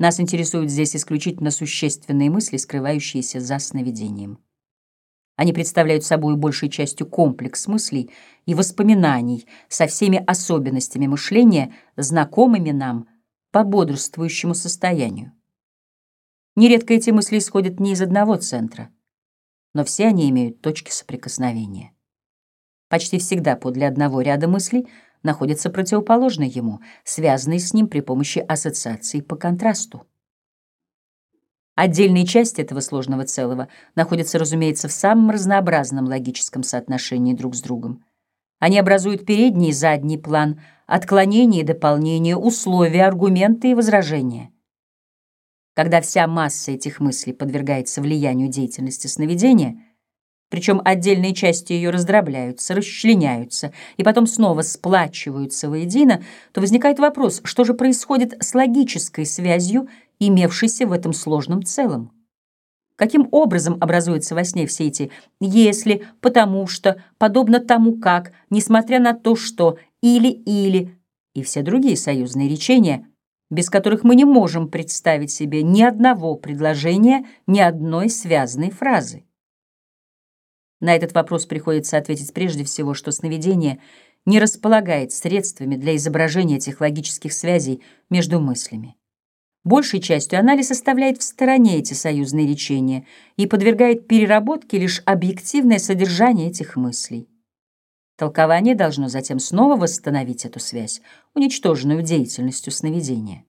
Нас интересуют здесь исключительно существенные мысли, скрывающиеся за сновидением. Они представляют собой большей частью комплекс мыслей и воспоминаний со всеми особенностями мышления, знакомыми нам по бодрствующему состоянию. Нередко эти мысли исходят не из одного центра, но все они имеют точки соприкосновения. Почти всегда подле одного ряда мыслей — находится противоположный ему, связанный с ним при помощи ассоциаций по контрасту. Отдельные части этого сложного целого находятся, разумеется, в самом разнообразном логическом соотношении друг с другом. Они образуют передний и задний план, отклонения и дополнения, условия, аргументы и возражения. Когда вся масса этих мыслей подвергается влиянию деятельности сновидения — причем отдельные части ее раздробляются, расчленяются и потом снова сплачиваются воедино, то возникает вопрос, что же происходит с логической связью, имевшейся в этом сложном целом? Каким образом образуются во сне все эти «если», «потому что», «подобно тому как», «несмотря на то, что», «или-или» и все другие союзные речения, без которых мы не можем представить себе ни одного предложения, ни одной связанной фразы? На этот вопрос приходится ответить прежде всего, что сновидение не располагает средствами для изображения этих логических связей между мыслями. Большей частью анализ оставляет в стороне эти союзные речения и подвергает переработке лишь объективное содержание этих мыслей. Толкование должно затем снова восстановить эту связь, уничтоженную деятельностью сновидения.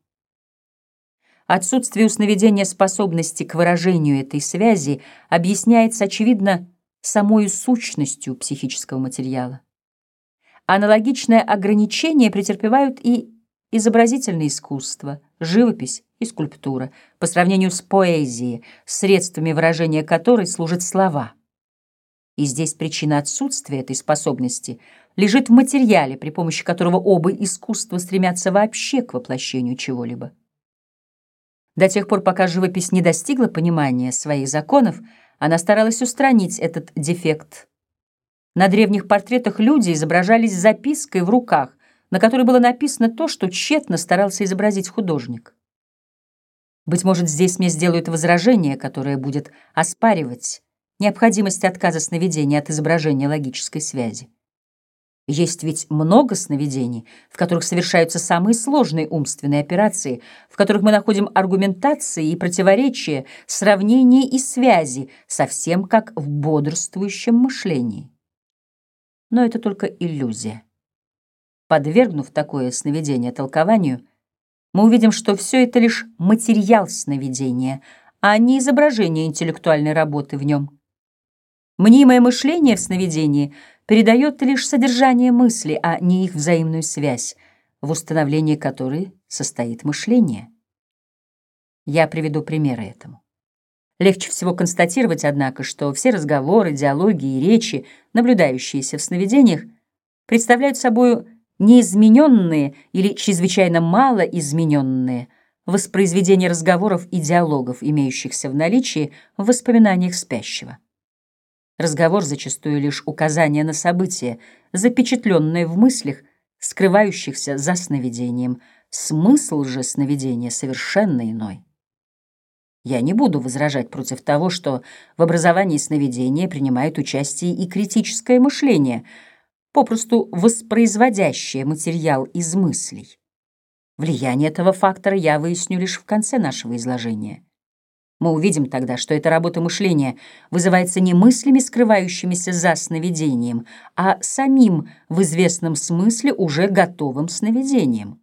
Отсутствие у сновидения способности к выражению этой связи объясняется, очевидно, самой сущностью психического материала. Аналогичное ограничение претерпевают и изобразительное искусство, живопись и скульптура, по сравнению с поэзией, средствами выражения которой служат слова. И здесь причина отсутствия этой способности лежит в материале, при помощи которого оба искусства стремятся вообще к воплощению чего-либо. До тех пор, пока живопись не достигла понимания своих законов, она старалась устранить этот дефект. На древних портретах люди изображались запиской в руках, на которой было написано то, что тщетно старался изобразить художник. Быть может, здесь мне сделают возражение, которое будет оспаривать необходимость отказа сновидения от изображения логической связи. Есть ведь много сновидений, в которых совершаются самые сложные умственные операции, в которых мы находим аргументации и противоречия, сравнения и связи, совсем как в бодрствующем мышлении. Но это только иллюзия. Подвергнув такое сновидение толкованию, мы увидим, что все это лишь материал сновидения, а не изображение интеллектуальной работы в нем. Мнимое мышление в сновидении — передает лишь содержание мысли, а не их взаимную связь, в установлении которой состоит мышление. Я приведу примеры этому. Легче всего констатировать, однако, что все разговоры, диалоги и речи, наблюдающиеся в сновидениях, представляют собой неизмененные или чрезвычайно мало измененные воспроизведения разговоров и диалогов, имеющихся в наличии в воспоминаниях спящего. Разговор зачастую лишь указание на события, запечатленное в мыслях, скрывающихся за сновидением. Смысл же сновидения совершенно иной. Я не буду возражать против того, что в образовании сновидения принимает участие и критическое мышление, попросту воспроизводящее материал из мыслей. Влияние этого фактора я выясню лишь в конце нашего изложения. Мы увидим тогда, что эта работа мышления вызывается не мыслями, скрывающимися за сновидением, а самим в известном смысле уже готовым сновидением.